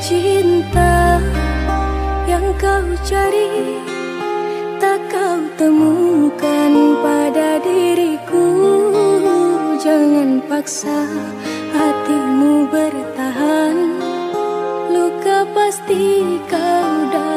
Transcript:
cinta yang kau cari tak kau temukan pada diriku. Jangan paksa hatimu bertahan. Luka pasti kau dah